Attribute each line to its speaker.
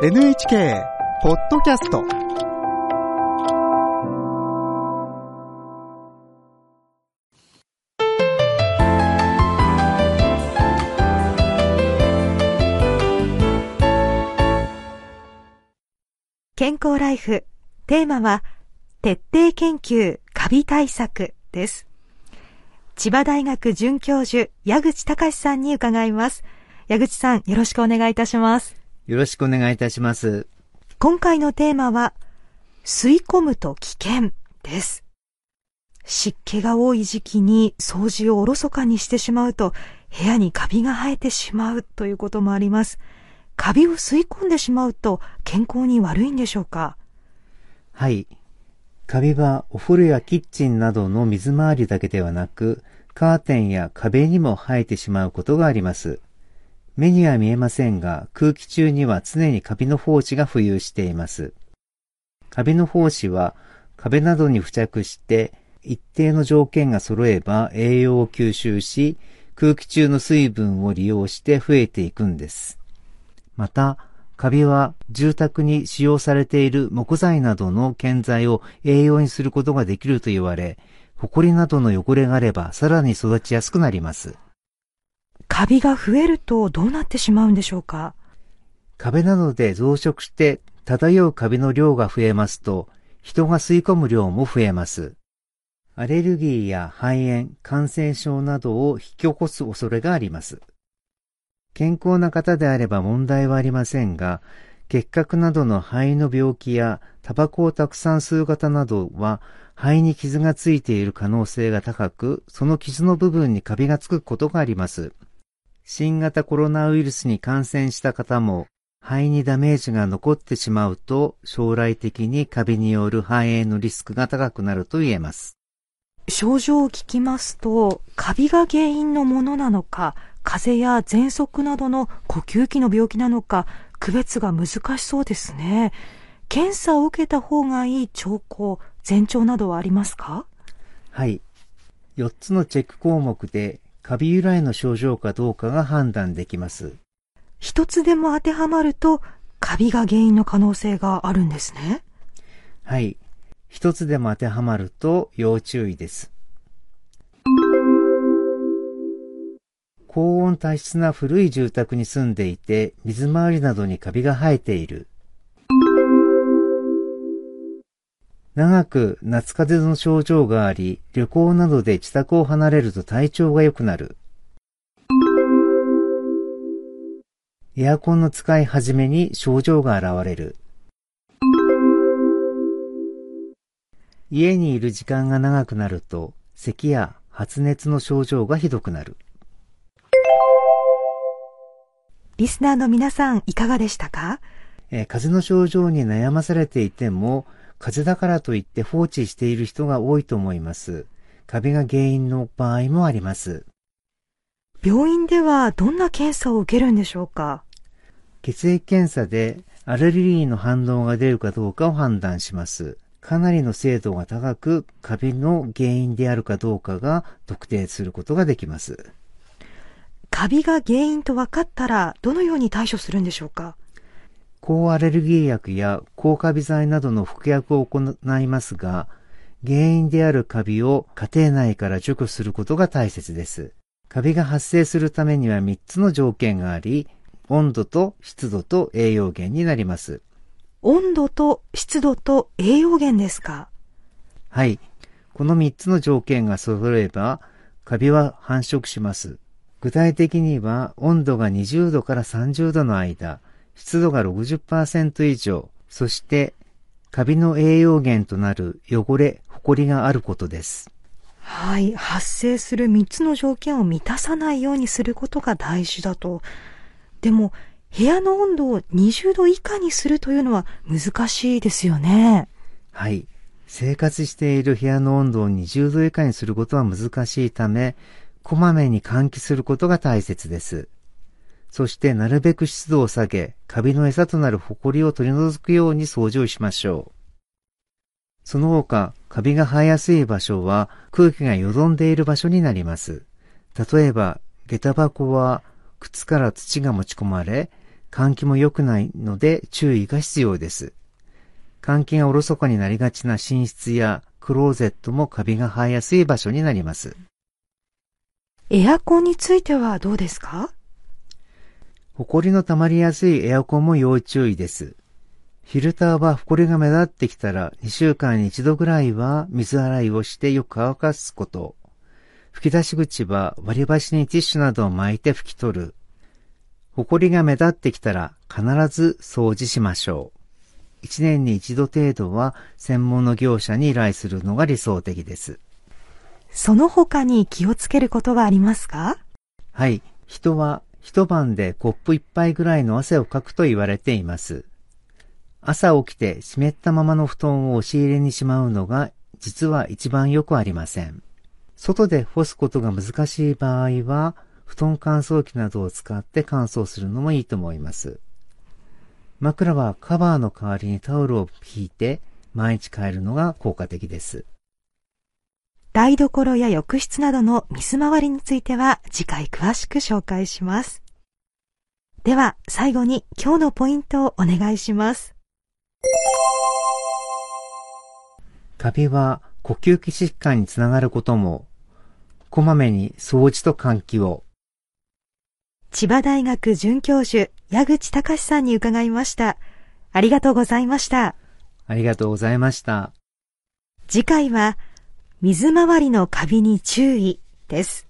Speaker 1: NHK ポッドキャスト。
Speaker 2: 健康ライフ。テーマは徹底研究カビ対策です。千葉大学准教授矢口隆さんに伺います。矢口さんよろしくお願いいたします。
Speaker 3: よろしくお願いいたします
Speaker 2: 今回のテーマは吸い込むと危険です湿気が多い時期に掃除をおろそかにしてしまうと部屋にカビが生えてしまうということもありますカビを吸い込んでしまうと健康に悪いんでしょうか？
Speaker 3: はい。カビはお風呂やキッチンなどの水回りだけではなく、カーテンや壁にも生えてしまうことがあります。目には見えませんが、空気中には常にカビの胞子が浮遊しています。カビの胞子は壁などに付着して一定の条件が揃えば栄養を吸収し、空気中の水分を利用して増えていくんです。また、カビは住宅に使用されている木材などの建材を栄養にすることができると言われ、埃などの汚れがあればさらに育ちやすくなります。
Speaker 2: カビが増えるとどうなってしまうんでしょうか？
Speaker 3: 壁などで増殖して漂うカビの量が増えますと、人が吸い込む量も増えます。アレルギーや肺炎、感染症などを引き起こす恐れがあります。健康な方であれば問題はありませんが、結核などの肺の病気やタバコをたくさん吸う方などは肺に傷がついている可能性が高く、その傷の部分にカビがつくことがあります。新型コロナウイルスに感染した方も肺にダメージが残ってしまうと将来的にカビによる肺炎のリスクが高くなると言えます。
Speaker 2: 症状を聞きますと、カビが原因のものなのか、風邪や喘息などの呼吸器の病気なのか、区別が難しそうですね。検査を受けた方がいい兆候、前兆などはありますか？
Speaker 3: はい。4つのチェック項目で、カビ由来の症状かどうかが判断できます。
Speaker 2: 一つでも当てはまると、カビが原因の可能性があるんですね。
Speaker 3: はい。一つでも当てはまると要注意です。高温多湿な古い住宅に住んでいて、水回りなどにカビが生えている。長く夏風邪の症状があり、旅行などで自宅を離れると体調が良くなる。エアコンの使い始めに症状が現れる。家にいる時間が長くなると、咳や発熱の症状がひどくなる。
Speaker 2: リスナーの皆さんいかがでしたか、
Speaker 3: えー、風邪の症状に悩まされていても、風邪だからといって放置している人が多いと思います。カビが原因の場合もあります。
Speaker 2: 病院ではどんな検査を受けるんでしょうか？
Speaker 3: 血液検査でアレルギーの反応が出るかどうかを判断します。かなりの精度が高く、カビの原因であるかどうかが特定することができます。
Speaker 2: カビが原因と分かったらどのように対処するんでしょうか？
Speaker 3: 抗アレルギー薬や抗カビ剤などの服薬を行いますが、原因であるカビを家庭内から除去することが大切です。カビが発生するためには3つの条件があり、温度と湿度と栄養源になります。
Speaker 2: 温度と湿度と栄養源ですか？
Speaker 3: はい。この3つの条件が揃えば、カビは繁殖します。具体的には温度が20度から30度の間、湿度が60%以上、そしてカビの栄養源となる汚れ、埃があることです。
Speaker 2: はい。発生する3つの条件を満たさないようにすることが大事だと。でも、部屋の温度を20度以下にするというのは難しいですよね。
Speaker 3: はい。生活している部屋の温度を20度以下にすることは難しいため、こまめに換気することが大切です。そしてなるべく湿度を下げ、カビの餌となるホコリを取り除くように掃除をしましょう。その他、カビが生えやすい場所は空気がよどんでいる場所になります。例えば、下駄箱は靴から土が持ち込まれ、換気も良くないので注意が必要です。換気がおろそかになりがちな寝室やクローゼットもカビが生えやすい場所になります。
Speaker 2: エアコンについてはどうですか？
Speaker 3: 埃の溜まりやすいエアコンも要注意です。フィルターは埃が目立ってきたら2週間に1度ぐらいは水洗いをしてよく乾かすこと。吹き出し口は割り箸にティッシュなどを巻いて拭き取る。埃が目立ってきたら必ず掃除しましょう。1年に1度程度は専門の業者に依頼するのが理想的です。
Speaker 2: その他に気をつけることはありますか？
Speaker 3: はい。人は一晩でコップ一杯ぐらいの汗をかくと言われています。朝起きて湿ったままの布団を押し入れにしまうのが実は一番よくありません。外で干すことが難しい場合は布団乾燥機などを使って乾燥するのもいいと思います。枕はカバーの代わりにタオルを引いて毎日変えるのが効果的です。
Speaker 2: 台所や浴室などの水回りについては次回詳しく紹介します。では最後に今日のポイントをお願いします。
Speaker 3: カビは呼吸器疾患につながることも、こまめに掃除と換気を。
Speaker 2: 千葉大学准教授矢口隆さんに伺いました。ありがとうございました。
Speaker 3: ありがとうございました。
Speaker 2: 次回は水回りのカビに注意です。